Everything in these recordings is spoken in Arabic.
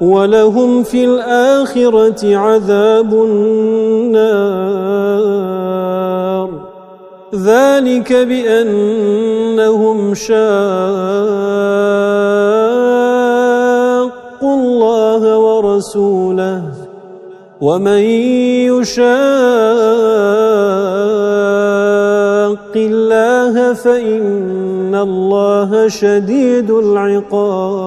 ولهم في الآخرة عذاب النار. ذلك بأنهم شاقوا الله ورسوله. ومن يشاق الله فإن الله شديد العقاب.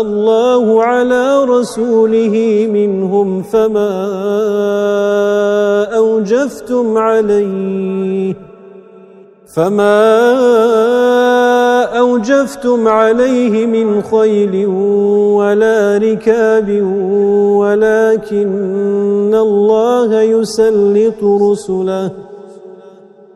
الله على رسوله منهم فما أوجفتم عليه فما أوجفتم عليه من خيل ولا ركاب ولكن الله يسلط رسله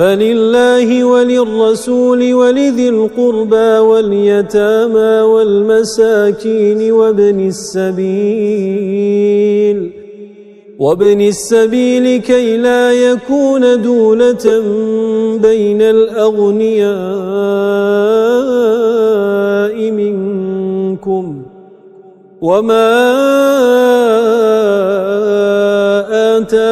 فلله وللرسول ولذي القربى واليتامى والمساكين وابن السبيل وابن السبيل كي لا يكون دولة بين الأغنياء منكم وما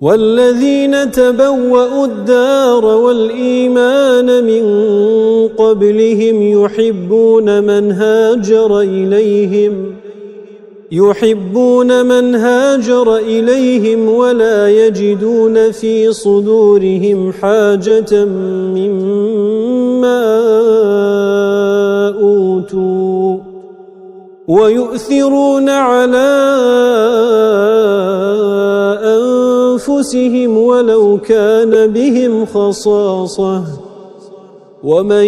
والذين تبوأوا الدار والإيمان من قبلهم يحبون من هاجر إليهم يحبون من هاجر إليهم ولا يجدون في صدورهم حاجة مما أوتوا ويؤثرون على أنفسهم ولو كان بهم خصاصة. ومن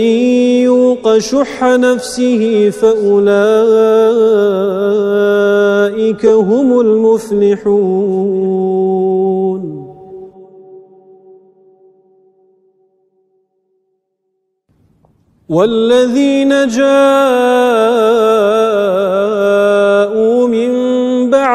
يوق شح نفسه فأولئك هم المفلحون. والذين جاءوا من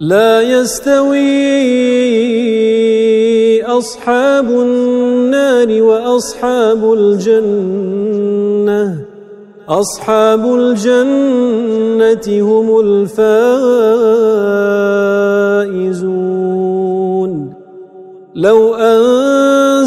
لا يستوي أصحاب النار وأصحاب الجنة. أصحاب الجنة هم الفائزون. لو